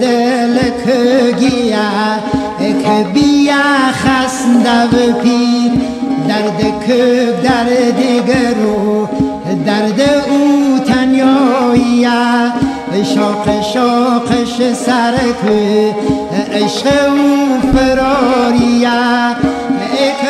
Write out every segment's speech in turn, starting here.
دل که گیا که بیا خسنده و پیر. درد که درد گرو درد او تنیایی شاق شاقش سرک عشق او فراریه می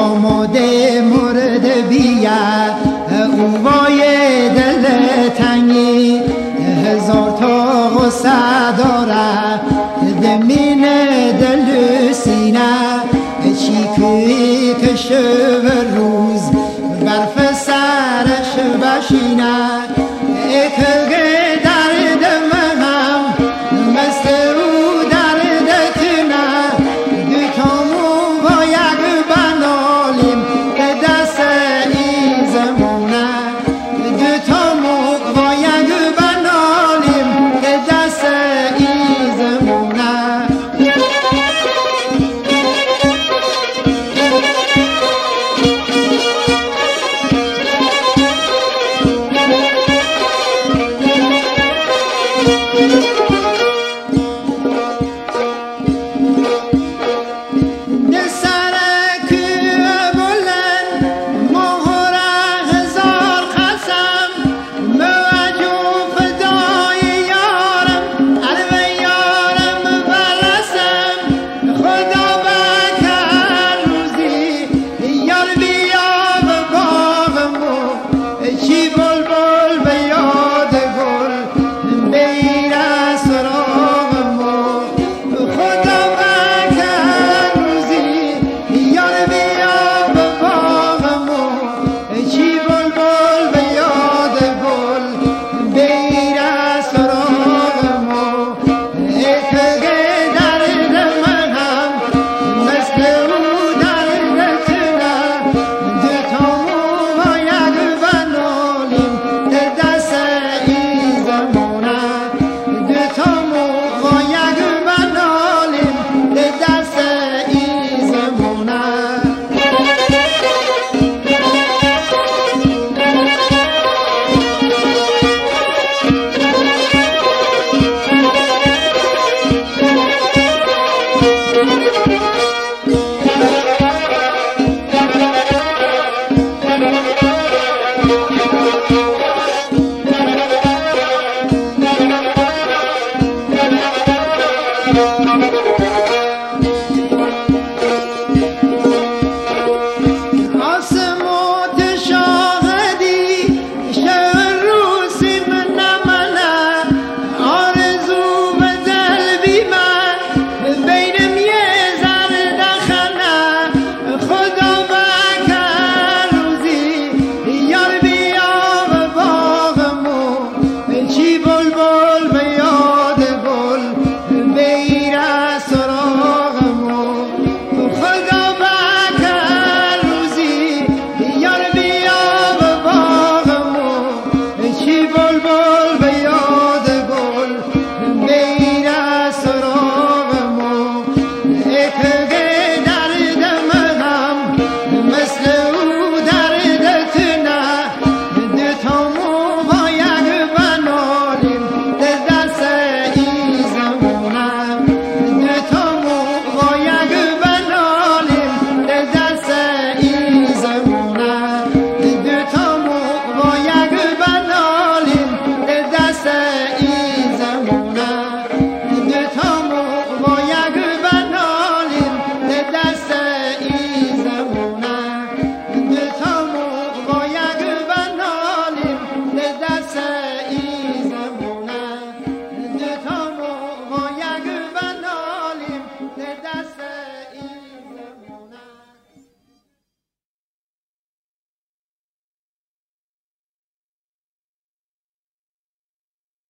آماده مورد بیا او وای دل تنگی. هزار تا غصه داره. دمین دل سینه. چیکوی کش روز. برف سرش بشینه.